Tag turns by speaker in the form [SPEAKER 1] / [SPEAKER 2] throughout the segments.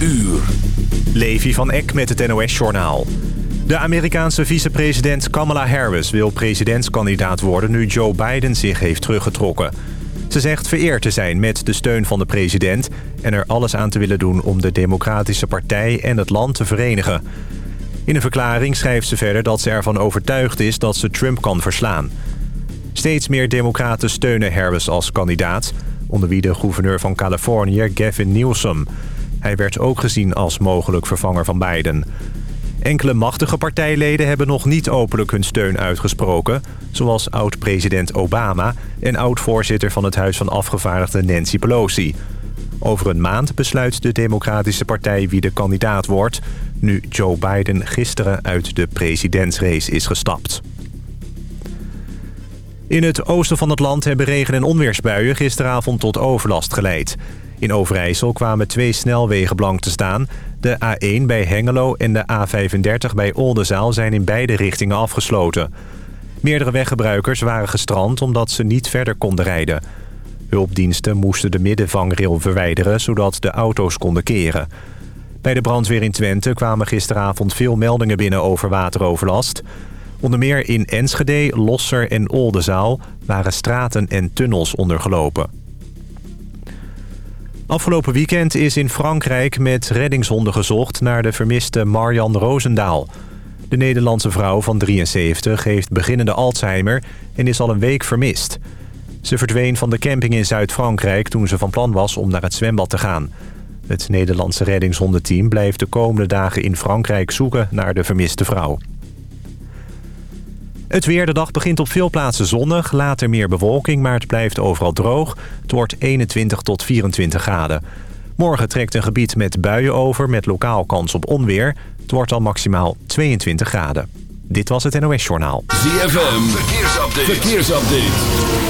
[SPEAKER 1] uur.
[SPEAKER 2] Levi van Eck met het NOS-journaal. De Amerikaanse vicepresident Kamala Harris wil presidentskandidaat worden... nu Joe Biden zich heeft teruggetrokken. Ze zegt vereerd te zijn met de steun van de president... en er alles aan te willen doen om de Democratische Partij en het land te verenigen. In een verklaring schrijft ze verder dat ze ervan overtuigd is... dat ze Trump kan verslaan. Steeds meer democraten steunen Harris als kandidaat... onder wie de gouverneur van Californië, Gavin Newsom... Hij werd ook gezien als mogelijk vervanger van Biden. Enkele machtige partijleden hebben nog niet openlijk hun steun uitgesproken... zoals oud-president Obama en oud-voorzitter van het Huis van Afgevaardigden Nancy Pelosi. Over een maand besluit de Democratische Partij wie de kandidaat wordt... nu Joe Biden gisteren uit de presidentsrace is gestapt. In het oosten van het land hebben regen- en onweersbuien gisteravond tot overlast geleid... In Overijssel kwamen twee snelwegen blank te staan. De A1 bij Hengelo en de A35 bij Oldenzaal zijn in beide richtingen afgesloten. Meerdere weggebruikers waren gestrand omdat ze niet verder konden rijden. Hulpdiensten moesten de middenvangrail verwijderen zodat de auto's konden keren. Bij de brandweer in Twente kwamen gisteravond veel meldingen binnen over wateroverlast. Onder meer in Enschede, Losser en Oldenzaal waren straten en tunnels ondergelopen. Afgelopen weekend is in Frankrijk met reddingshonden gezocht... naar de vermiste Marjan Roosendaal. De Nederlandse vrouw van 73 heeft beginnende Alzheimer... en is al een week vermist. Ze verdween van de camping in Zuid-Frankrijk... toen ze van plan was om naar het zwembad te gaan. Het Nederlandse reddingshondenteam blijft de komende dagen in Frankrijk zoeken... naar de vermiste vrouw. Het weer de dag begint op veel plaatsen zonnig, later meer bewolking, maar het blijft overal droog. Het wordt 21 tot 24 graden. Morgen trekt een gebied met buien over met lokaal kans op onweer. Het wordt al maximaal 22 graden. Dit was het NOS Journaal.
[SPEAKER 1] ZFM, verkeersupdate. verkeersupdate.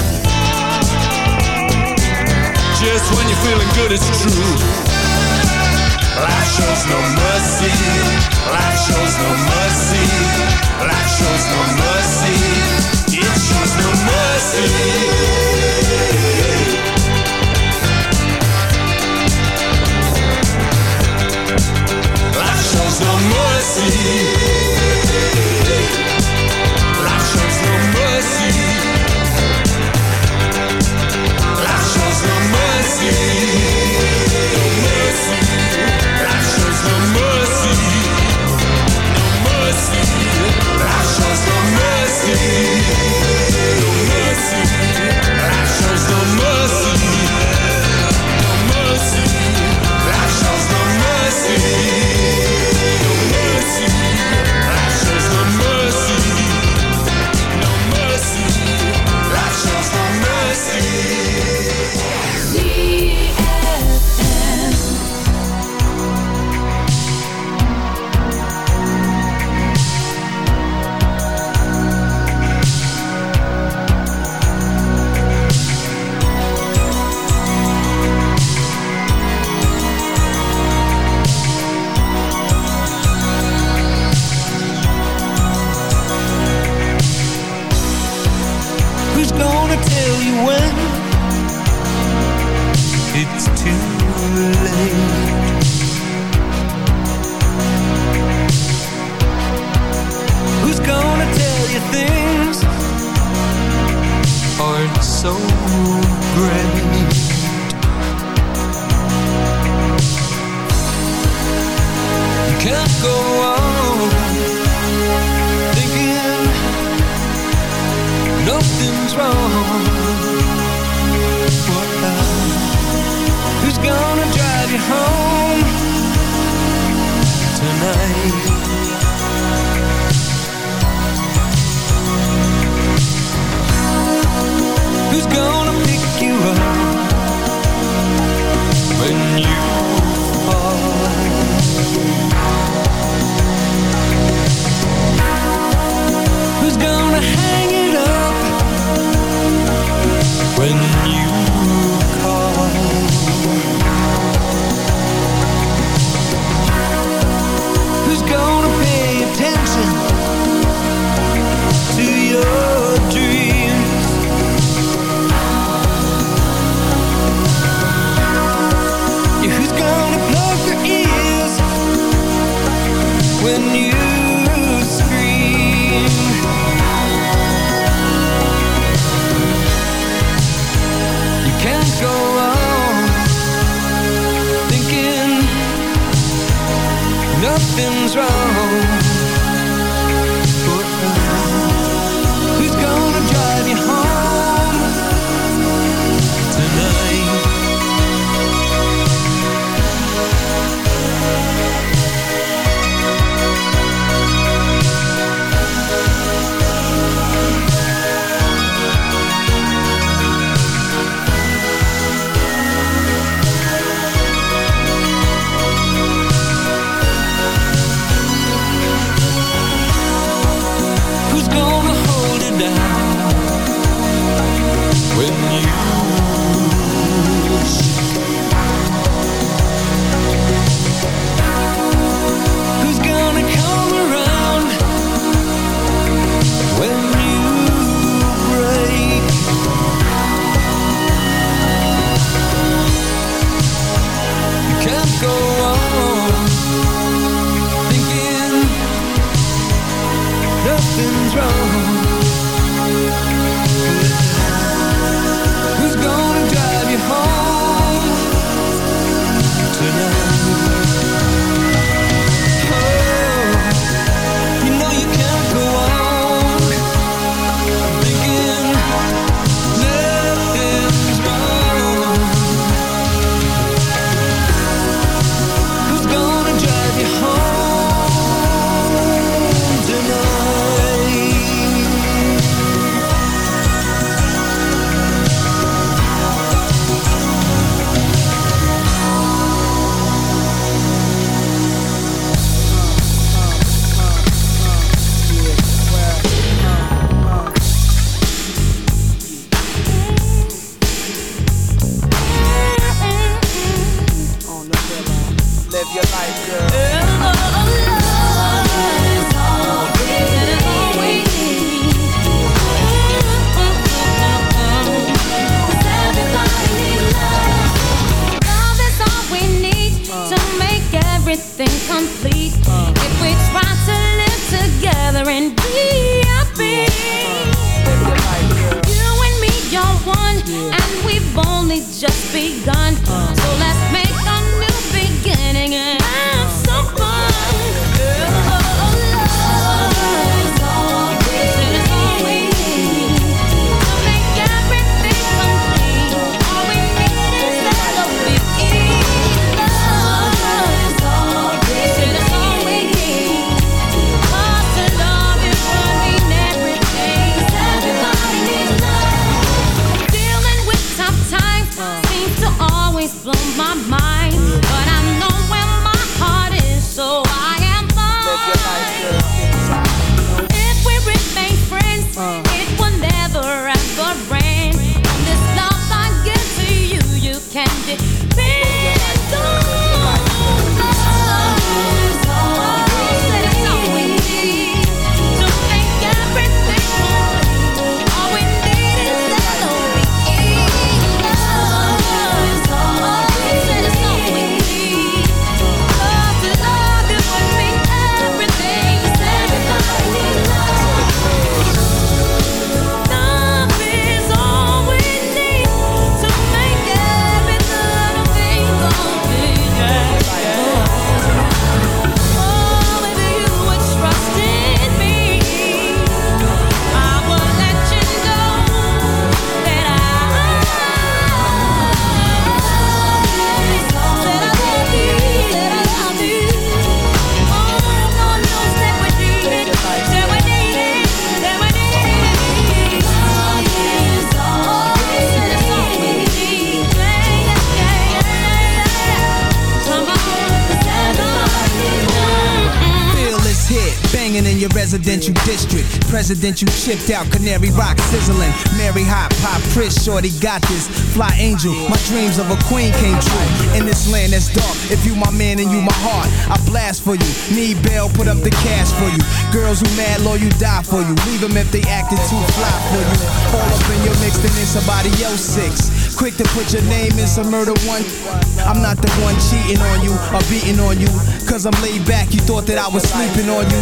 [SPEAKER 3] feeling good, it's true. Life shows no mercy. Life shows no mercy. Life shows no mercy. It shows no mercy. Life shows no mercy.
[SPEAKER 4] Only just begun. So let's hanging in
[SPEAKER 5] your residential district. presidential you chipped out, Canary Rock sizzling. Mary Hop, Pop, Chris, Shorty got this. Fly Angel, my dreams of a queen came true. In this land that's dark, if you my man and you my heart, I blast for you. Need bail, put up the cash for you. Girls who mad low, you die for you. Leave them if they acted too fly for you. All up in your mix, then in somebody else's six. Quick to put your name in some murder one. I'm not the one cheating on you or beating on you. Cause I'm laid back, you thought that I was sleeping on you.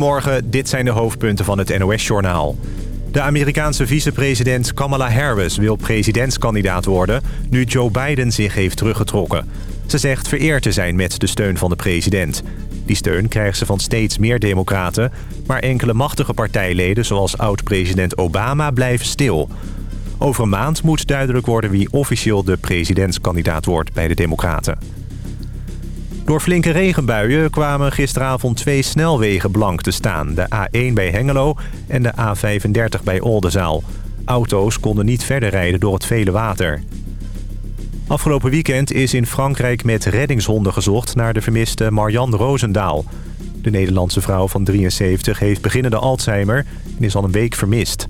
[SPEAKER 2] Goedemorgen, dit zijn de hoofdpunten van het NOS-journaal. De Amerikaanse vicepresident Kamala Harris wil presidentskandidaat worden... nu Joe Biden zich heeft teruggetrokken. Ze zegt vereerd te zijn met de steun van de president. Die steun krijgt ze van steeds meer democraten... maar enkele machtige partijleden zoals oud-president Obama blijven stil. Over een maand moet duidelijk worden wie officieel de presidentskandidaat wordt bij de democraten. Door flinke regenbuien kwamen gisteravond twee snelwegen blank te staan. De A1 bij Hengelo en de A35 bij Oldenzaal. Auto's konden niet verder rijden door het vele water. Afgelopen weekend is in Frankrijk met reddingshonden gezocht... naar de vermiste Marianne Roosendaal. De Nederlandse vrouw van 73 heeft beginnende Alzheimer... en is al een week vermist.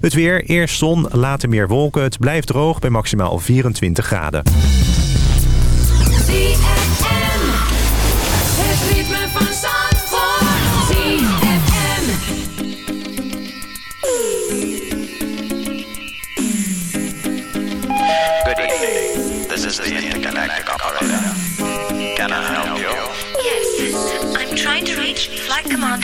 [SPEAKER 2] Het weer, eerst zon, later meer wolken. Het blijft droog bij maximaal 24 graden.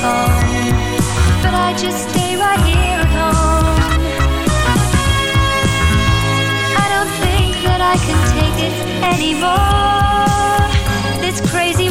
[SPEAKER 6] but I just stay right here alone. I don't think that I can take it anymore. This crazy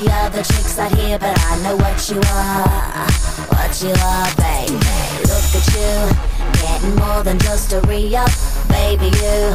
[SPEAKER 6] the
[SPEAKER 7] other chicks out here, but I know what you are, what you are, baby. Look at you, getting more than just a re-up, baby. You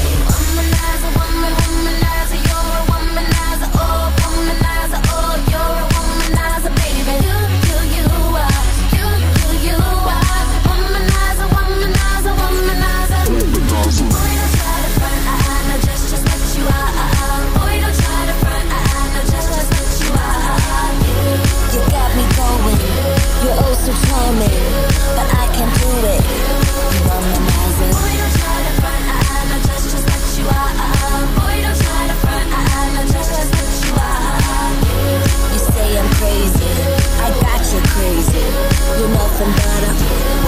[SPEAKER 7] me, but I can do it. Womanizing. Boy, don't try to front, I'm not just, you are. Boy, don't try to front, I'm not just, you are. You say I'm crazy, I
[SPEAKER 4] got
[SPEAKER 8] you crazy. You're nothing but
[SPEAKER 4] a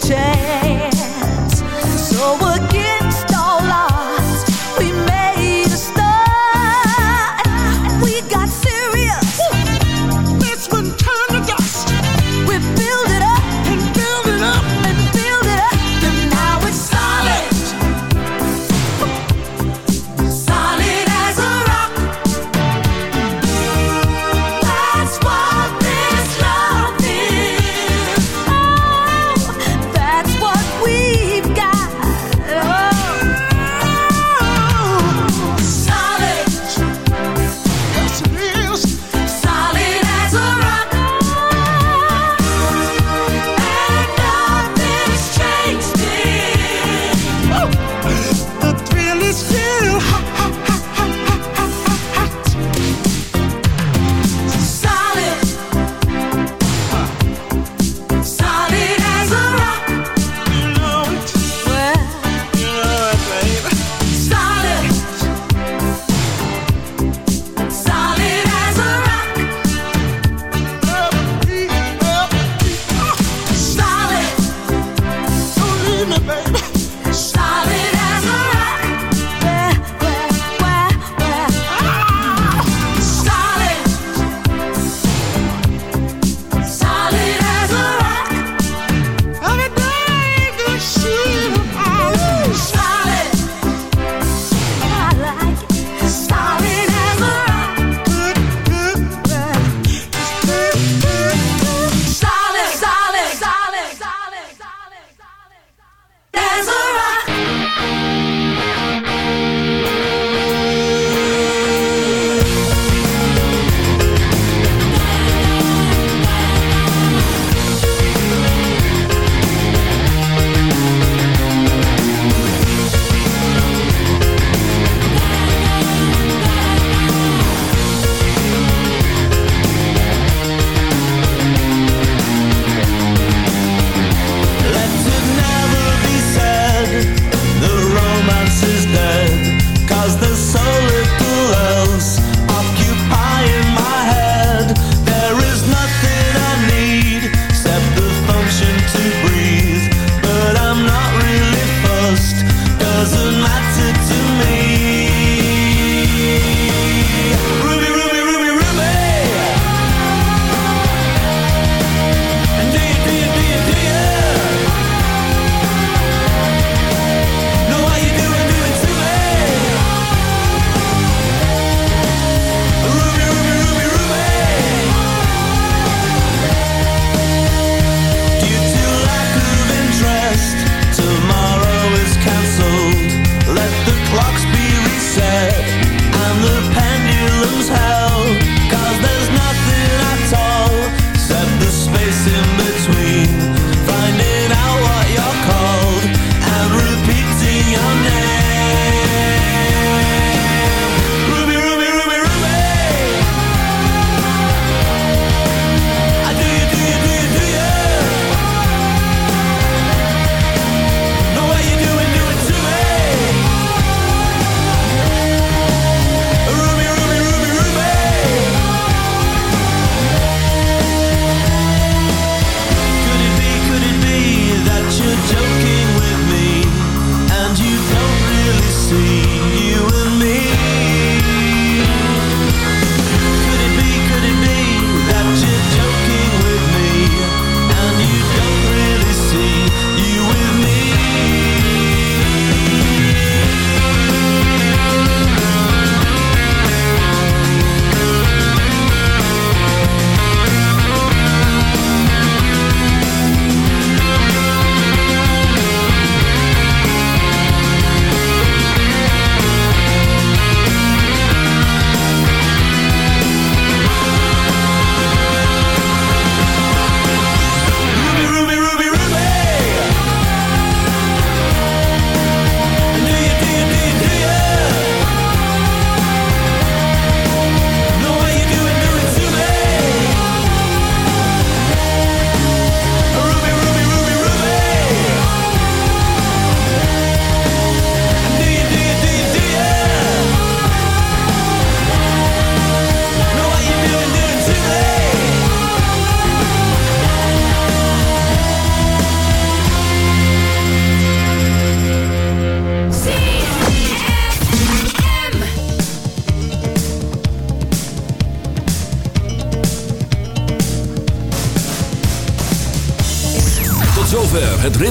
[SPEAKER 1] change.